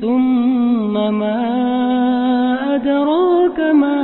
ثم ما أدراك ما